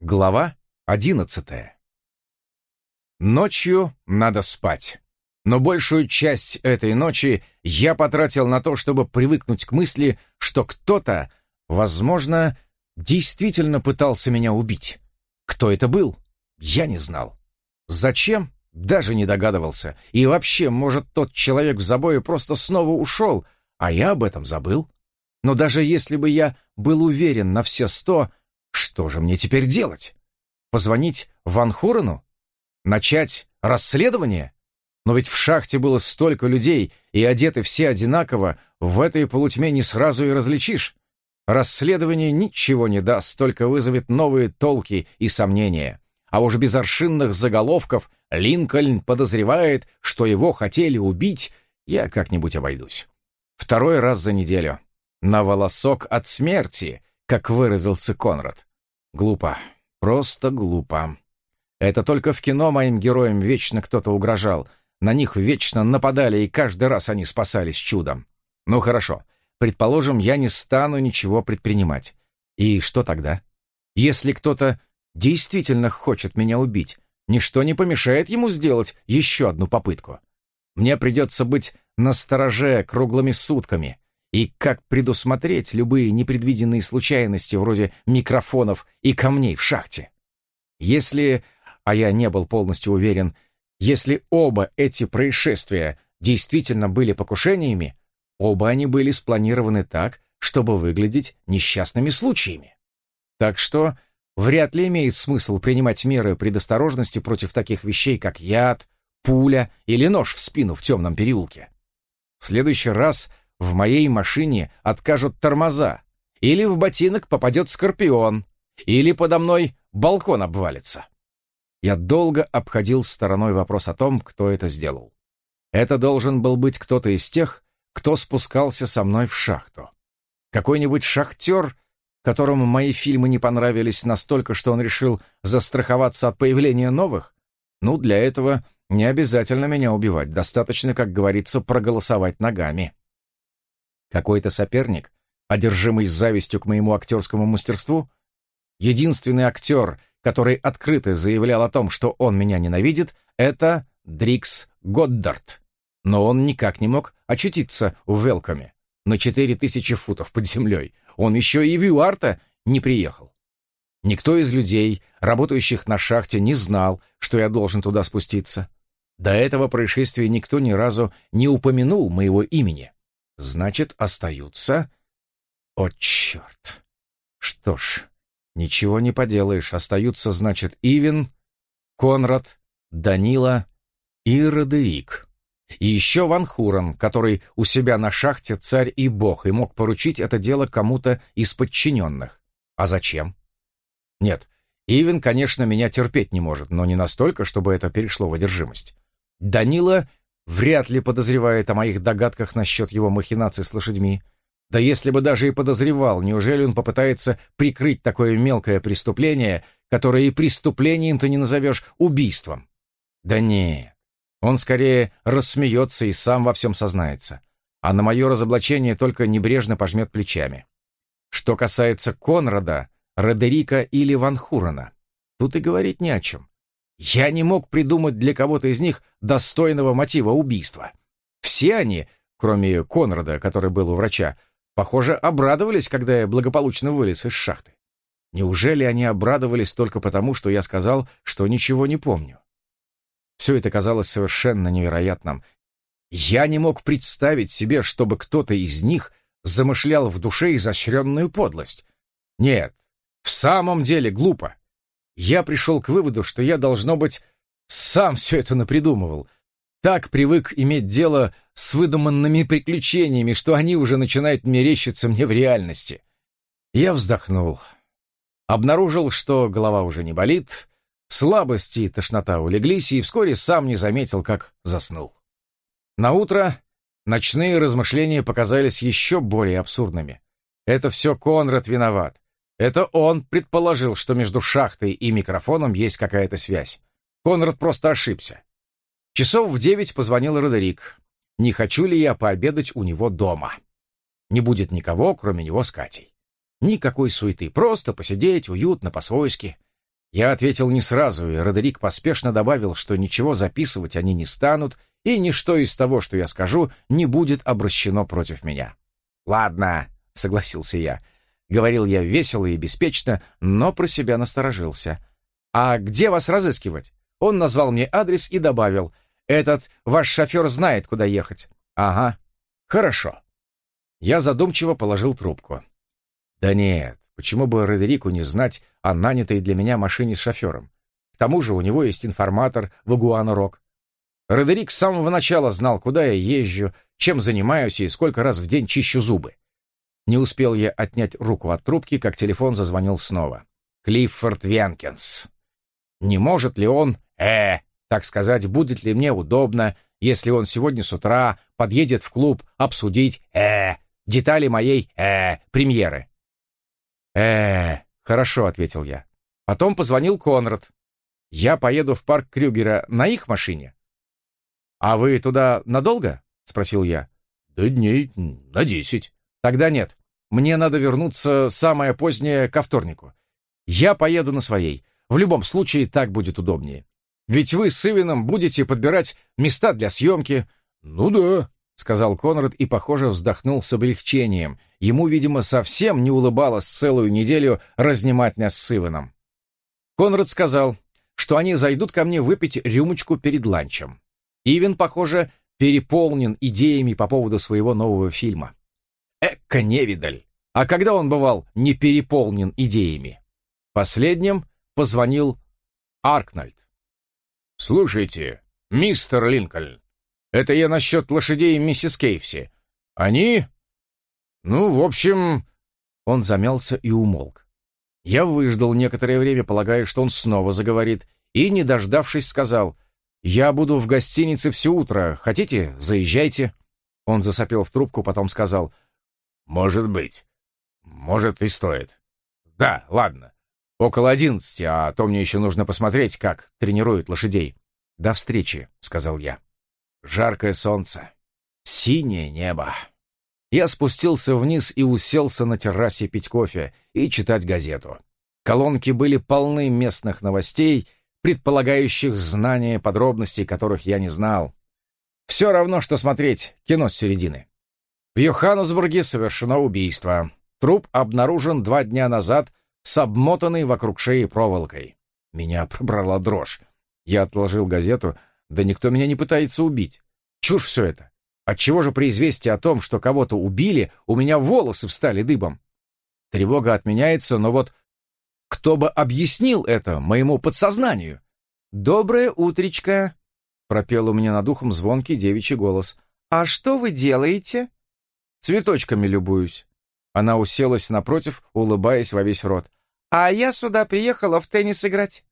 Глава одиннадцатая. Ночью надо спать. Но большую часть этой ночи я потратил на то, чтобы привыкнуть к мысли, что кто-то, возможно, действительно пытался меня убить. Кто это был? Я не знал. Зачем? Даже не догадывался. И вообще, может, тот человек в забое просто снова ушел, а я об этом забыл. Но даже если бы я был уверен на все сто, что же мне теперь делать? Позвонить Ван Хурену? Начать расследование? Но ведь в шахте было столько людей, и одеты все одинаково, в этой полутьме не сразу и различишь. Расследование ничего не даст, только вызовет новые толки и сомнения. А уж без аршинных заголовков «Линкольн подозревает, что его хотели убить», я как-нибудь обойдусь. Второй раз за неделю. На волосок от смерти, как выразился Конрад. Глупо. Просто глупо. Это только в кино моим героям вечно кто-то угрожал. На них вечно нападали, и каждый раз они спасались чудом. Ну хорошо. Предположим, я не стану ничего предпринимать. И что тогда? Если кто-то действительно хочет меня убить, ничто не помешает ему сделать еще одну попытку. Мне придется быть настороже круглыми сутками, и как предусмотреть любые непредвиденные случайности вроде микрофонов и камней в шахте? Если, а я не был полностью уверен, если оба эти происшествия действительно были покушениями, оба они были спланированы так, чтобы выглядеть несчастными случаями. Так что вряд ли имеет смысл принимать меры предосторожности против таких вещей, как яд, пуля или нож в спину в темном переулке. В следующий раз в моей машине откажут тормоза, или в ботинок попадет скорпион, или подо мной балкон обвалится. Я долго обходил стороной вопрос о том, кто это сделал. Это должен был быть кто-то из тех, кто спускался со мной в шахту. Какой-нибудь шахтер, которому мои фильмы не понравились настолько, что он решил застраховаться от появления новых? Ну, для этого не обязательно меня убивать, достаточно, как говорится, проголосовать ногами. Какой-то соперник, одержимый завистью к моему актерскому мастерству? Единственный актер, который открыто заявлял о том, что он меня ненавидит, это Дрикс Годдард. Но он никак не мог очутиться в Велкоме на четыре тысячи футов под землей. Он еще и в Юарта не приехал. Никто из людей, работающих на шахте, не знал, что я должен туда спуститься. До этого происшествия никто ни разу не упомянул моего имени. Значит, остаются... О, черт! Что ж, ничего не поделаешь. Остаются, значит, Ивен, Конрад, Данила и Родерик. И еще Ван Хурен, который у себя на шахте царь и бог и мог поручить это дело кому-то из подчиненных. А зачем? Нет, Ивен, конечно, меня терпеть не может, но не настолько, чтобы это перешло в одержимость. Данила вряд ли подозревает о моих догадках насчет его махинаций с лошадьми. Да если бы даже и подозревал, неужели он попытается прикрыть такое мелкое преступление, которое и преступлением-то не назовешь убийством? Да нет, он скорее рассмеется и сам во всем сознается, а на мое разоблачение только небрежно пожмет плечами. Что касается Конрада, Родерика или Ван Хурена, тут и говорить не о чем. Я не мог придумать для кого-то из них достойного мотива убийства. Все они, кроме Конрада, который был у врача, похоже, обрадовались, когда я благополучно вылез из шахты. Неужели они обрадовались только потому, что я сказал, что ничего не помню? Все это казалось совершенно невероятным. Я не мог представить себе, чтобы кто-то из них замышлял в душе изощренную подлость. Нет, в самом деле глупо я пришел к выводу, что я, должно быть, сам все это напридумывал. Так привык иметь дело с выдуманными приключениями, что они уже начинают мерещиться мне в реальности. Я вздохнул. Обнаружил, что голова уже не болит, слабости и тошнота улеглись, и вскоре сам не заметил, как заснул. На утро ночные размышления показались еще более абсурдными. Это все Конрад виноват. Это он предположил, что между шахтой и микрофоном есть какая-то связь. Конрад просто ошибся. Часов в девять позвонил Родерик. Не хочу ли я пообедать у него дома? Не будет никого, кроме него с Катей. Никакой суеты, просто посидеть уютно, по-свойски. Я ответил не сразу, и Родерик поспешно добавил, что ничего записывать они не станут, и ничто из того, что я скажу, не будет обращено против меня. «Ладно», — согласился я. Говорил я весело и беспечно, но про себя насторожился. «А где вас разыскивать?» Он назвал мне адрес и добавил, «Этот ваш шофер знает, куда ехать». «Ага, хорошо». Я задумчиво положил трубку. «Да нет, почему бы Родерику не знать о нанятой для меня машине с шофером? К тому же у него есть информатор в Игуана-Рок. Родерик с самого начала знал, куда я езжу, чем занимаюсь и сколько раз в день чищу зубы. Не успел я отнять руку от трубки, как телефон зазвонил снова. Клиффорд Венкинс. Не может ли он, э, так сказать, будет ли мне удобно, если он сегодня с утра подъедет в клуб обсудить, э, детали моей, э, премьеры? э хорошо», — ответил я. Потом позвонил Конрад. «Я поеду в парк Крюгера на их машине?» «А вы туда надолго?» — спросил я. «Да дней на десять». «Тогда нет. Мне надо вернуться самое позднее ко вторнику. Я поеду на своей. В любом случае так будет удобнее. Ведь вы с Ивином будете подбирать места для съемки». «Ну да», — сказал Конрад и, похоже, вздохнул с облегчением. Ему, видимо, совсем не улыбалось целую неделю разнимать нас с Иваном. Конрад сказал, что они зайдут ко мне выпить рюмочку перед ланчем. Ивен, похоже, переполнен идеями по поводу своего нового фильма. Эка невидаль! А когда он бывал не переполнен идеями? Последним позвонил Аркнальд. «Слушайте, мистер Линкольн, это я насчет лошадей миссис Кейвси. Они... Ну, в общем...» Он замялся и умолк. Я выждал некоторое время, полагая, что он снова заговорит, и, не дождавшись, сказал, «Я буду в гостинице все утро. Хотите, заезжайте». Он засопел в трубку, потом сказал, «Может быть. Может, и стоит. Да, ладно. Около одиннадцати, а то мне еще нужно посмотреть, как тренируют лошадей. До встречи», — сказал я. Жаркое солнце, синее небо. Я спустился вниз и уселся на террасе пить кофе и читать газету. Колонки были полны местных новостей, предполагающих знание подробностей, которых я не знал. Все равно, что смотреть кино с середины. В Йоханнесбурге совершено убийство. Труп обнаружен два дня назад с обмотанной вокруг шеи проволокой. Меня пробрала дрожь. Я отложил газету, да никто меня не пытается убить. Чушь все это. Отчего же при известии о том, что кого-то убили, у меня волосы встали дыбом? Тревога отменяется, но вот кто бы объяснил это моему подсознанию? «Доброе утречко!» — пропел у меня над ухом звонкий девичий голос. «А что вы делаете?» «Цветочками любуюсь». Она уселась напротив, улыбаясь во весь рот. «А я сюда приехала в теннис играть».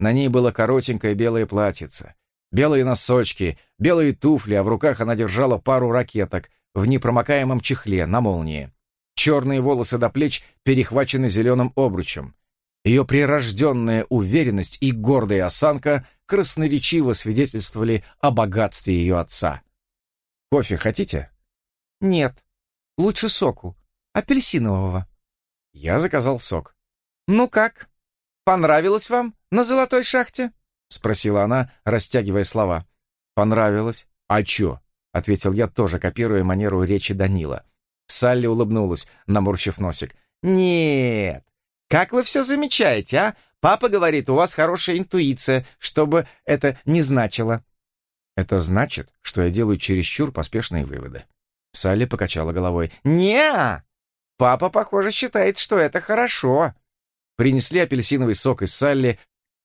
На ней было коротенькое белое платьице, белые носочки, белые туфли, а в руках она держала пару ракеток в непромокаемом чехле на молнии. Черные волосы до плеч перехвачены зеленым обручем. Ее прирожденная уверенность и гордая осанка красноречиво свидетельствовали о богатстве ее отца. «Кофе хотите?» «Нет. Лучше соку. Апельсинового». Я заказал сок. «Ну как? Понравилось вам на золотой шахте?» — спросила она, растягивая слова. «Понравилось. А чё?» — ответил я, тоже копируя манеру речи Данила. Салли улыбнулась, наморщив носик. «Нет, как вы все замечаете, а? Папа говорит, у вас хорошая интуиция, чтобы это не значило». «Это значит, что я делаю чересчур поспешные выводы». Салли покачала головой. не Папа, похоже, считает, что это хорошо». Принесли апельсиновый сок из Салли,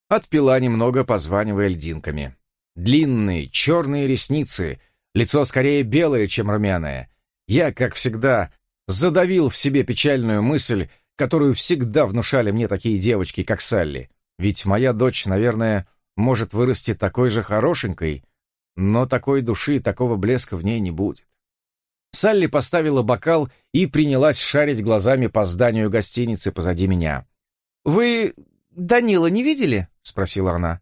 отпила немного, позванивая льдинками. Длинные, черные ресницы, лицо скорее белое, чем румяное. Я, как всегда, задавил в себе печальную мысль, которую всегда внушали мне такие девочки, как Салли. Ведь моя дочь, наверное, может вырасти такой же хорошенькой, но такой души и такого блеска в ней не будет. Салли поставила бокал и принялась шарить глазами по зданию гостиницы позади меня. «Вы Данила не видели?» — спросила она.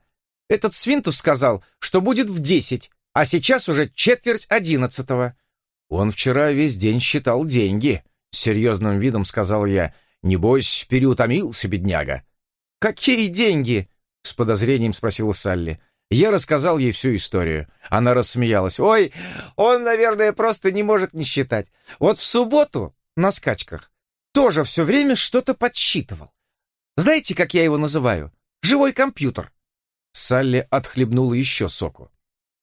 «Этот Свинтус сказал, что будет в десять, а сейчас уже четверть одиннадцатого». «Он вчера весь день считал деньги», — серьезным видом сказал я. Небось, переутомился бедняга. «Какие деньги?» — с подозрением спросила Салли. Я рассказал ей всю историю. Она рассмеялась. «Ой, он, наверное, просто не может не считать. Вот в субботу на скачках тоже все время что-то подсчитывал. Знаете, как я его называю? Живой компьютер». Салли отхлебнула еще соку.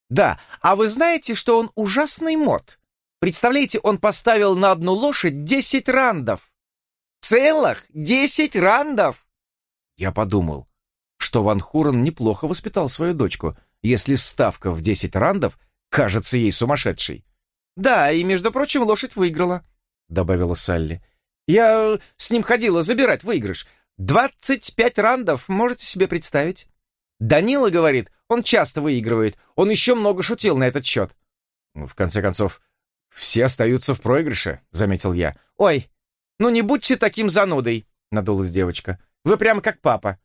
«Да, а вы знаете, что он ужасный мод? Представляете, он поставил на одну лошадь десять рандов. Целых десять рандов!» Я подумал, что Ван Хурен неплохо воспитал свою дочку, если ставка в десять рандов кажется ей сумасшедшей. «Да, и, между прочим, лошадь выиграла», — добавила Салли. «Я с ним ходила забирать выигрыш. Двадцать пять рандов, можете себе представить?» Данила говорит, он часто выигрывает. Он еще много шутил на этот счет. В конце концов, все остаются в проигрыше, заметил я. Ой, ну не будьте таким занудой, надулась девочка. Вы прямо как папа.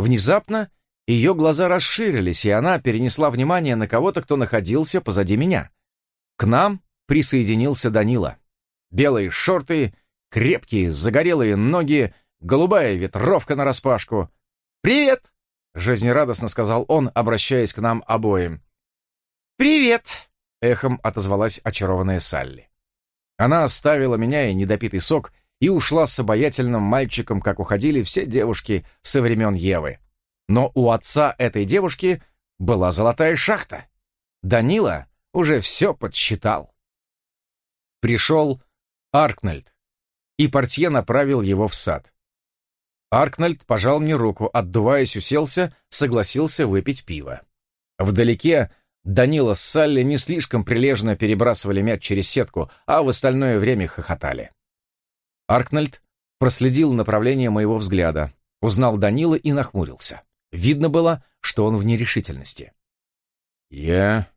Внезапно ее глаза расширились, и она перенесла внимание на кого-то, кто находился позади меня. К нам присоединился Данила. Белые шорты, крепкие, загорелые ноги, голубая ветровка нараспашку. «Привет!» — жизнерадостно сказал он, обращаясь к нам обоим. «Привет!» — эхом отозвалась очарованная Салли. Она оставила меня и недопитый сок и ушла с обаятельным мальчиком, как уходили все девушки со времен Евы. Но у отца этой девушки была золотая шахта. Данила уже все подсчитал. Пришел Аркнальд, и портье направил его в сад. Аркнальд пожал мне руку, отдуваясь, уселся, согласился выпить пиво. Вдалеке Данила с Салли не слишком прилежно перебрасывали мяч через сетку, а в остальное время хохотали. Аркнальд проследил направление моего взгляда, узнал Данила и нахмурился. Видно было, что он в нерешительности. «Я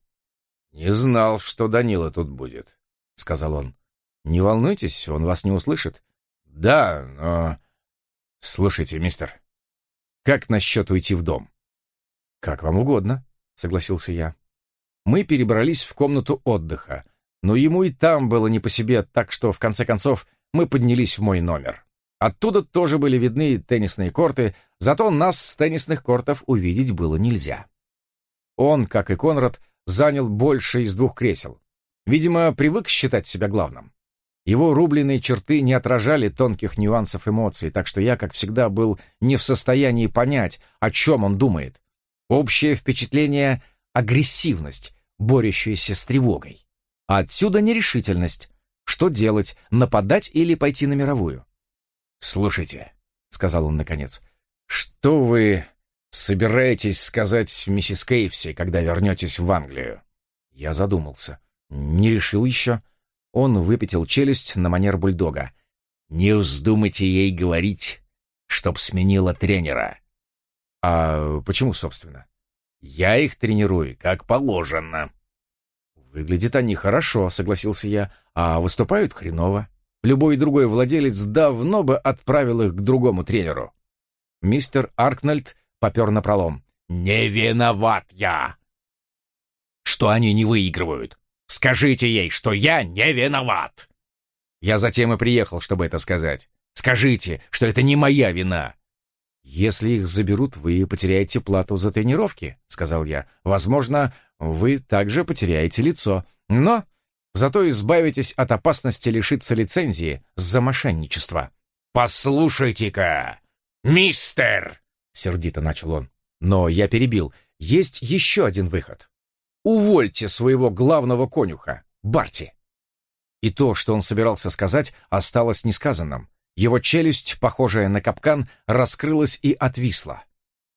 не знал, что Данила тут будет», — сказал он. «Не волнуйтесь, он вас не услышит». «Да, но...» «Слушайте, мистер, как насчет уйти в дом?» «Как вам угодно», — согласился я. Мы перебрались в комнату отдыха, но ему и там было не по себе, так что, в конце концов, мы поднялись в мой номер. Оттуда тоже были видны теннисные корты, зато нас с теннисных кортов увидеть было нельзя. Он, как и Конрад, занял больше из двух кресел. Видимо, привык считать себя главным. Его рубленые черты не отражали тонких нюансов эмоций, так что я, как всегда, был не в состоянии понять, о чем он думает. Общее впечатление — агрессивность, борющаяся с тревогой. А отсюда нерешительность, что делать, нападать или пойти на мировую? «Слушайте», — сказал он наконец, — «что вы собираетесь сказать миссис Кейвси, когда вернетесь в Англию?» Я задумался. Не решил еще. Он выпятил челюсть на манер бульдога. «Не вздумайте ей говорить, чтоб сменила тренера». «А почему, собственно?» «Я их тренирую, как положено». «Выглядят они хорошо», — согласился я, — «а выступают хреново. Любой другой владелец давно бы отправил их к другому тренеру». Мистер Аркнольд попер на пролом. «Не виноват я!» «Что они не выигрывают? Скажите ей, что я не виноват!» Я затем и приехал, чтобы это сказать. «Скажите, что это не моя вина!» «Если их заберут, вы потеряете плату за тренировки», — сказал я. «Возможно, вы также потеряете лицо, но зато избавитесь от опасности лишиться лицензии за мошенничество». «Послушайте-ка, мистер!» — сердито начал он. Но я перебил. «Есть еще один выход. Увольте своего главного конюха, Барти». И то, что он собирался сказать, осталось несказанным. Его челюсть, похожая на капкан, раскрылась и отвисла.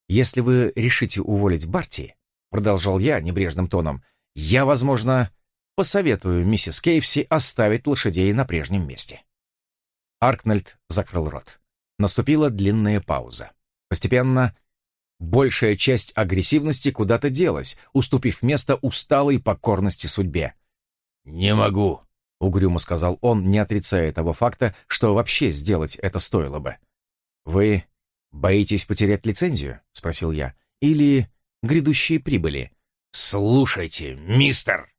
«Если вы решите уволить Барти, — продолжал я небрежным тоном, — я, возможно, посоветую миссис Кейвси оставить лошадей на прежнем месте». Аркнольд закрыл рот. Наступила длинная пауза. Постепенно большая часть агрессивности куда-то делась, уступив место усталой покорности судьбе. «Не могу», — угрюмо сказал он, не отрицая того факта, что вообще сделать это стоило бы. «Вы боитесь потерять лицензию?» — спросил я. «Или грядущие прибыли?» «Слушайте, мистер!»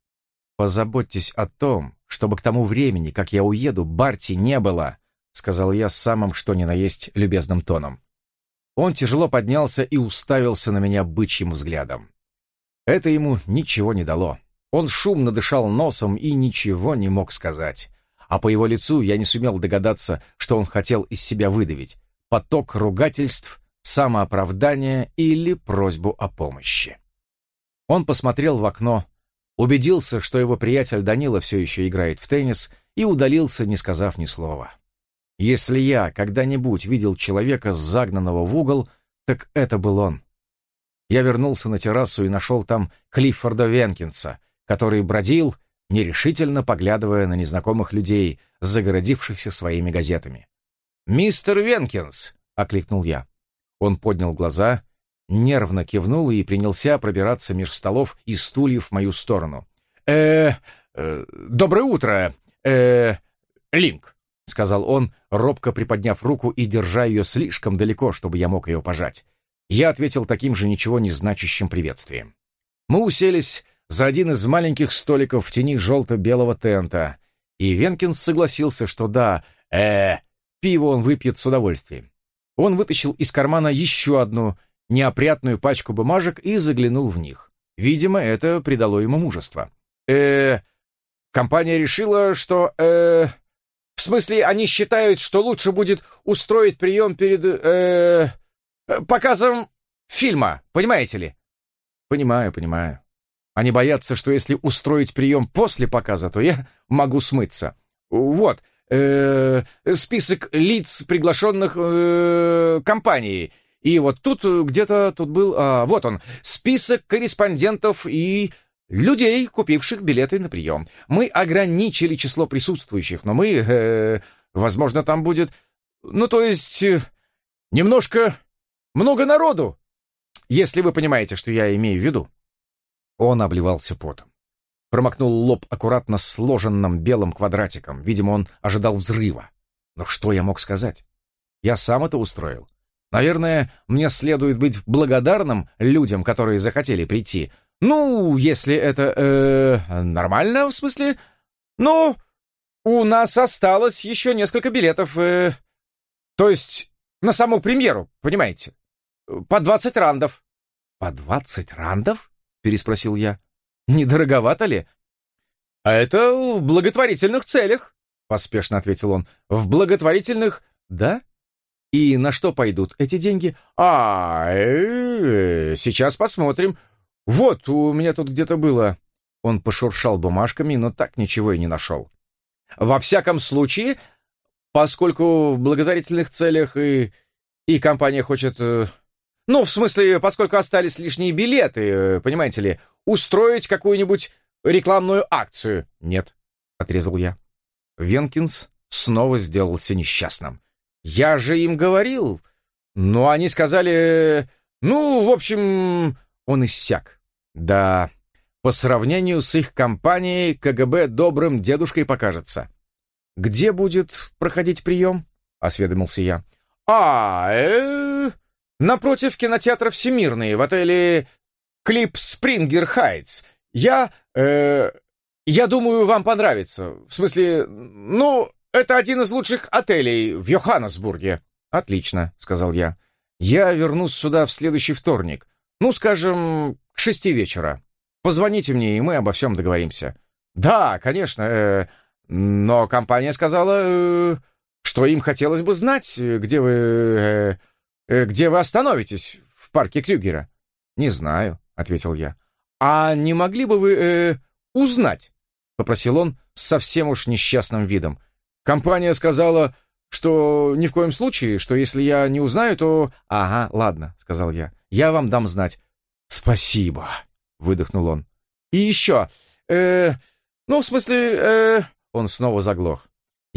«Позаботьтесь о том, чтобы к тому времени, как я уеду, Барти не было», — сказал я самым что ни на есть любезным тоном. он тяжело поднялся и уставился на меня бычьим взглядом. Это ему ничего не дало. Он шумно дышал носом и ничего не мог сказать. А по его лицу я не сумел догадаться, что он хотел из себя выдавить. Поток ругательств, самооправдания или просьбу о помощи. Он посмотрел в окно, убедился, что его приятель Данила все еще играет в теннис, и удалился, не сказав ни слова. Если я когда-нибудь видел человека, загнанного в угол, так это был он. Я вернулся на террасу и нашел там Клиффорда Венкинса, который бродил, нерешительно поглядывая на незнакомых людей, загородившихся своими газетами. «Мистер Венкинс!» — окликнул я. Он поднял глаза, нервно кивнул и принялся пробираться меж столов и стульев в мою сторону. э э доброе утро, э Линк!» — сказал он, робко приподняв руку и держа ее слишком далеко, чтобы я мог ее пожать. Я ответил таким же ничего не значащим приветствием. Мы уселись за один из маленьких столиков в тени желто-белого тента, и Венкинс согласился, что да, э, пиво он выпьет с удовольствием. Он вытащил из кармана еще одну неопрятную пачку бумажек и заглянул в них. Видимо, это придало ему мужество. э компания решила, что, э в смысле, они считают, что лучше будет устроить прием перед, э показом фильма, понимаете ли? Понимаю, понимаю. Они боятся, что если устроить прием после показа, то я могу смыться. Вот, э, список лиц, приглашенных э, компанией. И вот тут где-то тут был, а, вот он, список корреспондентов и людей, купивших билеты на прием. Мы ограничили число присутствующих, но мы, э, возможно, там будет, ну, то есть, э, немножко много народу, если вы понимаете, что я имею в виду. Он обливался потом. Промокнул лоб аккуратно сложенным белым квадратиком. Видимо, он ожидал взрыва. Но что я мог сказать? Я сам это устроил. Наверное, мне следует быть благодарным людям, которые захотели прийти. Ну, если это э, нормально, в смысле. Ну, у нас осталось еще несколько билетов. Э, то есть на саму премьеру, понимаете? По двадцать рандов. По двадцать рандов? переспросил я. «Не дороговато ли?» «А это в благотворительных целях», — поспешно ответил он. «В благотворительных, да? И на что пойдут эти деньги? А, э, сейчас посмотрим. Вот, у меня тут где-то было...» Он пошуршал бумажками, но так ничего и не нашел. «Во всяком случае, поскольку в благотворительных целях и, и компания хочет э, ну, в смысле, поскольку остались лишние билеты, э, понимаете ли, устроить какую-нибудь рекламную акцию. Нет, отрезал я. Венкинс снова сделался несчастным. Я же им говорил. Но они сказали... Ну, в общем, он иссяк. Да, по сравнению с их компанией КГБ добрым дедушкой покажется. «Где будет проходить прием?» — осведомился я. «А, э, напротив кинотеатра «Всемирный» в отеле «Клип Спрингер Хайтс». Я... Э, я думаю, вам понравится. В смысле, ну, это один из лучших отелей в Йоханнесбурге». «Отлично», — сказал я. «Я вернусь сюда в следующий вторник. Ну, скажем, к шести вечера. Позвоните мне, и мы обо всем договоримся». «Да, конечно, э, но компания сказала, э, что им хотелось бы знать, где вы... Э, Э, «Где вы остановитесь? В парке Крюгера?» «Не знаю», — ответил я. «А не могли бы вы э, узнать?» — попросил он с совсем уж несчастным видом. «Компания сказала, что ни в коем случае, что если я не узнаю, то...» «Ага, ладно», — сказал я. «Я вам дам знать». «Спасибо», — выдохнул он. «И еще... Э, ну, в смысле...» э, Он снова заглох.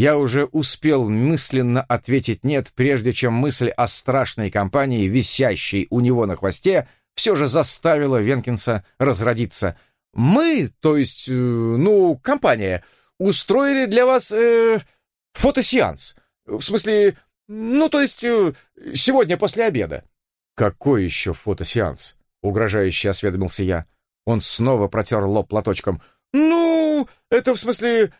Я уже успел мысленно ответить «нет», прежде чем мысль о страшной компании, висящей у него на хвосте, все же заставила Венкинса разродиться. «Мы, то есть, э, ну, компания, устроили для вас э, фотосеанс. В смысле, ну, то есть, э, сегодня после обеда». «Какой еще фотосеанс?» — угрожающе осведомился я. Он снова протер лоб платочком. «Ну, это в смысле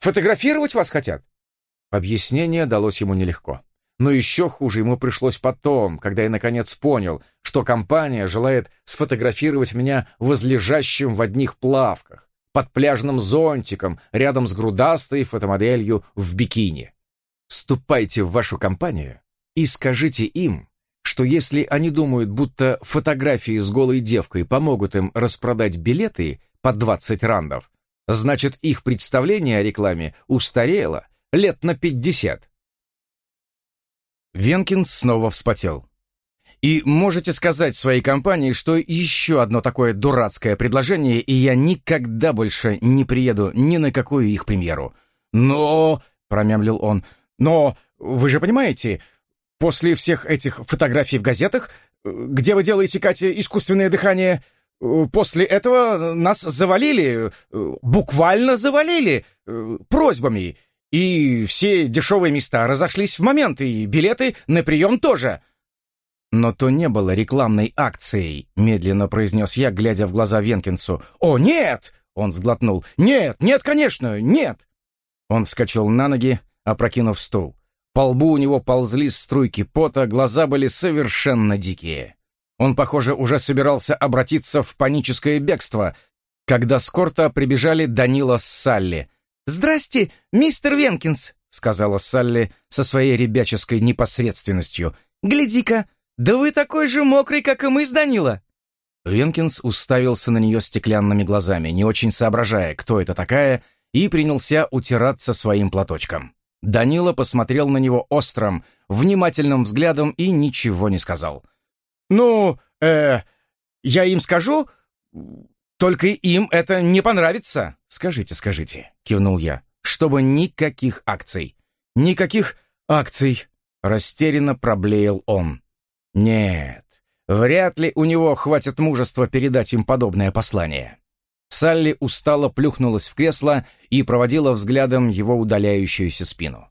Фотографировать вас хотят?» Объяснение далось ему нелегко. но еще хуже ему пришлось потом, когда я наконец понял, что компания желает сфотографировать меня возлежащим в одних плавках, под пляжным зонтиком, рядом с грудастой фотомоделью в бикини. Ступайте в вашу компанию и скажите им, что если они думают, будто фотографии с голой девкой помогут им распродать билеты по 20 рандов, значит их представление о рекламе устарело лет на 50. Венкинс снова вспотел. И можете сказать своей компании, что еще одно такое дурацкое предложение, и я никогда больше не приеду ни на какую их премьеру. Но, промямлил он, но вы же понимаете, после всех этих фотографий в газетах, где вы делаете, Катя, искусственное дыхание, после этого нас завалили, буквально завалили просьбами. И все дешевые места разошлись в момент, и билеты на прием тоже. «Но то не было рекламной акцией», — медленно произнес я, глядя в глаза Венкинсу. «О, нет!» — он сглотнул. «Нет, нет, конечно, нет!» Он вскочил на ноги, опрокинув стул. По лбу у него ползли струйки пота, глаза были совершенно дикие. Он, похоже, уже собирался обратиться в паническое бегство, когда с корта прибежали Данила с Салли. «Здрасте, мистер Венкинс!» — сказала Салли со своей ребяческой непосредственностью. «Гляди-ка, да вы такой же мокрый, как и мы с Данила!» Венкинс уставился на нее стеклянными глазами, не очень соображая, кто это такая, и принялся утираться своим платочком. Данила посмотрел на него острым, внимательным взглядом и ничего не сказал. «Ну, э, я им скажу, только им это не понравится». «Скажите, скажите», — кивнул я, — «чтобы никаких акций». «Никаких акций», — растерянно проблеял он. Нет, вряд ли у него хватит мужества передать им подобное послание. Салли устало плюхнулась в кресло и проводила взглядом его удаляющуюся спину.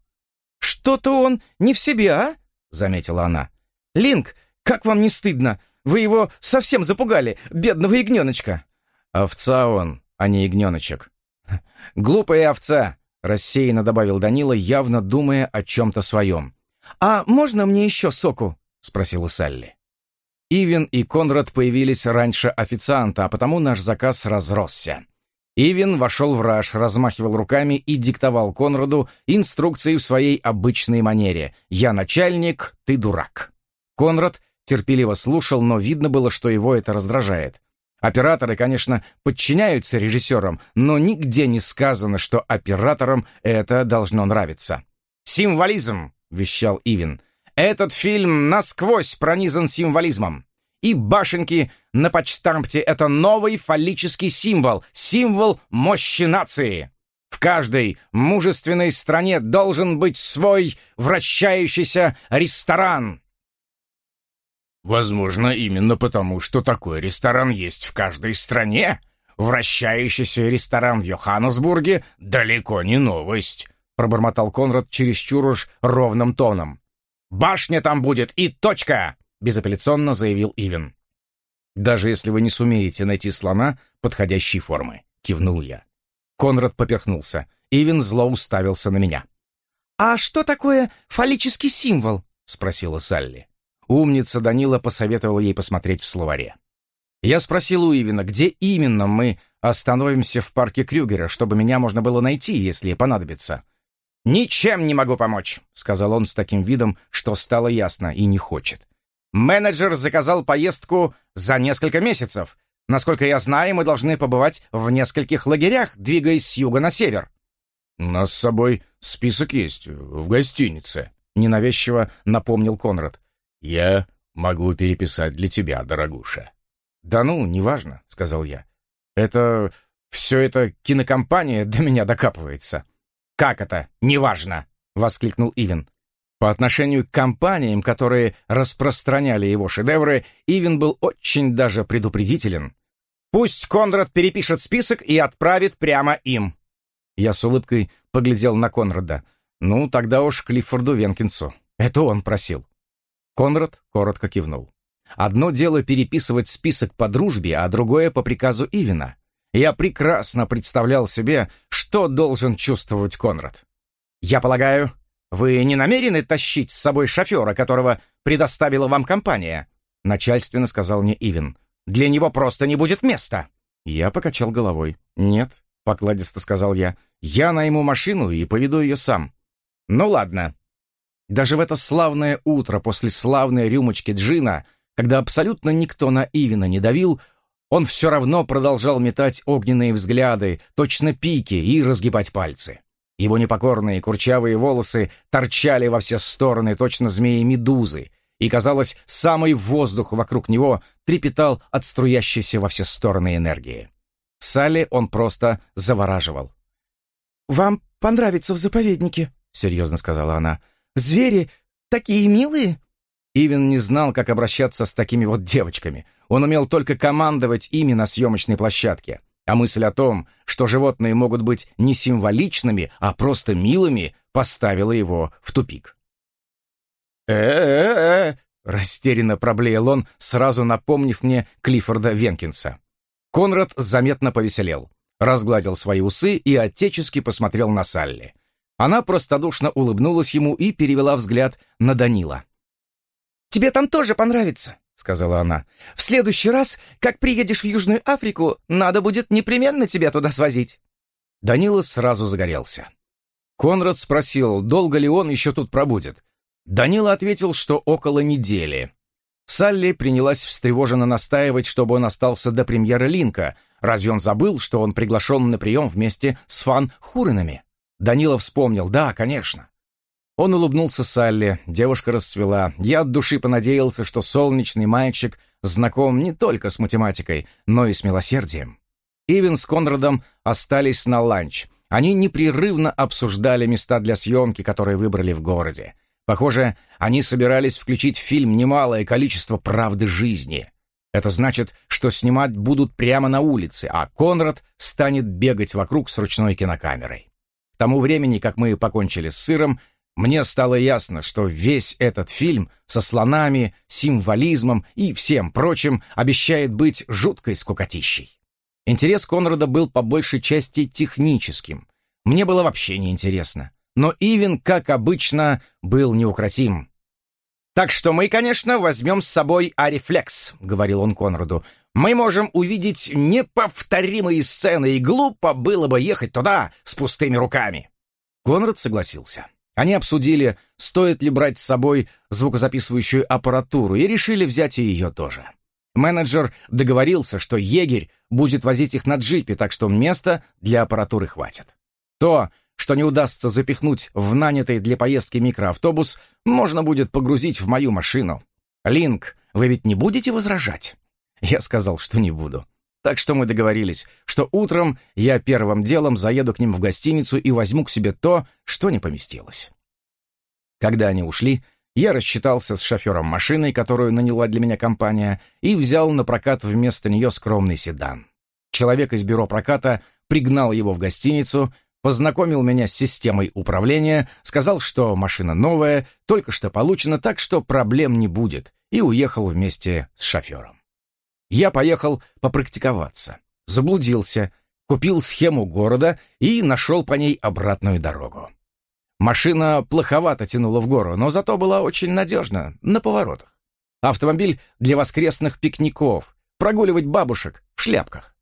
«Что-то он не в себе, а?» — заметила она. «Линк, как вам не стыдно? Вы его совсем запугали, бедного ягненочка!» «Овца он, а не ягненочек». «Глупая овца!» — рассеянно добавил Данила, явно думая о чем-то своем. «А можно мне еще соку?» — спросила Салли. Ивен и Конрад появились раньше официанта, а потому наш заказ разросся. Ивен вошел в раж, размахивал руками и диктовал Конраду инструкции в своей обычной манере. «Я начальник, ты дурак». Конрад терпеливо слушал, но видно было, что его это раздражает. Операторы, конечно, подчиняются режиссерам, но нигде не сказано, что операторам это должно нравиться. «Символизм!» — вещал Ивен. Этот фильм насквозь пронизан символизмом. И башенки на почтампте — это новый фаллический символ, символ мощи нации. В каждой мужественной стране должен быть свой вращающийся ресторан. Возможно, именно потому, что такой ресторан есть в каждой стране. Вращающийся ресторан в Йоханнесбурге далеко не новость, пробормотал Конрад чересчур уж ровным тоном. Башня там будет и точка!» — безапелляционно заявил Ивен. «Даже если вы не сумеете найти слона подходящей формы», — кивнул я. Конрад поперхнулся. Ивен зло уставился на меня. «А что такое фаллический символ?» — спросила Салли. Умница Данила посоветовала ей посмотреть в словаре. Я спросил у Ивина, где именно мы остановимся в парке Крюгера, чтобы меня можно было найти, если понадобится. «Ничем не могу помочь», — сказал он с таким видом, что стало ясно и не хочет. «Менеджер заказал поездку за несколько месяцев. Насколько я знаю, мы должны побывать в нескольких лагерях, двигаясь с юга на север». «У нас с собой список есть в гостинице», — ненавязчиво напомнил Конрад. «Я могу переписать для тебя, дорогуша». «Да ну, неважно», — сказал я. «Это... все это кинокомпания до меня докапывается». «Как это? Неважно!» — воскликнул Ивен. По отношению к компаниям, которые распространяли его шедевры, Ивен был очень даже предупредителен. «Пусть Конрад перепишет список и отправит прямо им». Я с улыбкой поглядел на Конрада. «Ну, тогда уж Клиффорду Венкинсу. Это он просил». Конрад коротко кивнул. Одно дело переписывать список по дружбе, а другое по приказу Ивена. Я прекрасно представлял себе, что должен чувствовать Конрад. «Я полагаю, Вы не намерены тащить с собой шофера, которого предоставила вам компания?» Начальственно сказал мне Ивен. «Для него просто не будет места». Я покачал головой. «Нет», — покладисто сказал я. «Я найму машину и поведу ее сам». «Ну ладно». Даже в это славное утро после славной рюмочки джина, когда абсолютно никто на Ивина не давил, он все равно продолжал метать огненные взгляды, точно пики, и разгибать пальцы. Его непокорные курчавые волосы торчали во все стороны, точно змеи-медузы, и, казалось, самый воздух вокруг него трепетал от струящейся во все стороны энергии. Салли он просто завораживал. «Вам понравится в заповеднике», — серьезно сказала она. «Звери такие милые». Ивен не знал, как обращаться с такими вот девочками. Он умел только командовать ими на съемочной площадке. А мысль о том, что животные могут быть не символичными, а просто милыми, поставила его в тупик. э э растерянно проблеял он, сразу напомнив мне Клиффорда Венкинса. Конрад заметно повеселел, разгладил свои усы и отечески посмотрел на Салли. Она простодушно улыбнулась ему и перевела взгляд на Данила. «Тебе там тоже понравится», — сказала она. «В следующий раз, как приедешь в Южную Африку, надо будет непременно тебя туда свозить». Данила сразу загорелся. Конрад спросил, долго ли он еще тут пробудет. Данила ответил, что около недели. Салли принялась встревоженно настаивать, чтобы он остался до премьеры Линка. Разве он забыл, что он приглашен на прием вместе с Фан Хуринами? Данила вспомнил, да, конечно. Он улыбнулся Салли, девушка расцвела. Я от души понадеялся, что солнечный мальчик знаком не только с математикой, но и с милосердием. Ивен с Конрадом остались на ланч. Они непрерывно обсуждали места для съемки, которые выбрали в городе. Похоже, они собирались включить в фильм немалое количество правды жизни. Это значит, что снимать будут прямо на улице, а Конрад станет бегать вокруг с ручной кинокамерой. Тому времени, как мы покончили с сыром, мне стало ясно, что весь этот фильм со слонами, символизмом и всем прочим обещает быть жуткой скукотищей. Интерес Конрада был по большей части техническим. Мне было вообще неинтересно. Но Ивен, как обычно, был неукротим. «Так что мы, конечно, возьмем с собой Арифлекс», — говорил он Конраду. «Мы можем увидеть неповторимые сцены, и глупо было бы ехать туда с пустыми руками». Конрад согласился. Они обсудили, стоит ли брать с собой звукозаписывающую аппаратуру, и решили взять ее тоже. Менеджер договорился, что егерь будет возить их на джипе, так что места для аппаратуры хватит. То, что не удастся запихнуть в нанятый для поездки микроавтобус, можно будет погрузить в мою машину. «Линк, вы ведь не будете возражать?» Я сказал, что не буду. Так что мы договорились, что утром я первым делом заеду к ним в гостиницу и возьму к себе то, что не поместилось. Когда они ушли, я рассчитался с шофером машины, которую наняла для меня компания, и взял на прокат вместо нее скромный седан. Человек из бюро проката пригнал его в гостиницу, познакомил меня с системой управления, сказал, что машина новая, только что получена, так что проблем не будет, и уехал вместе с шофером. Я поехал попрактиковаться. Заблудился, купил схему города и нашел по ней обратную дорогу. Машина плоховато тянула в гору, но зато была очень надежна, на поворотах. Автомобиль для воскресных пикников, прогуливать бабушек в шляпках.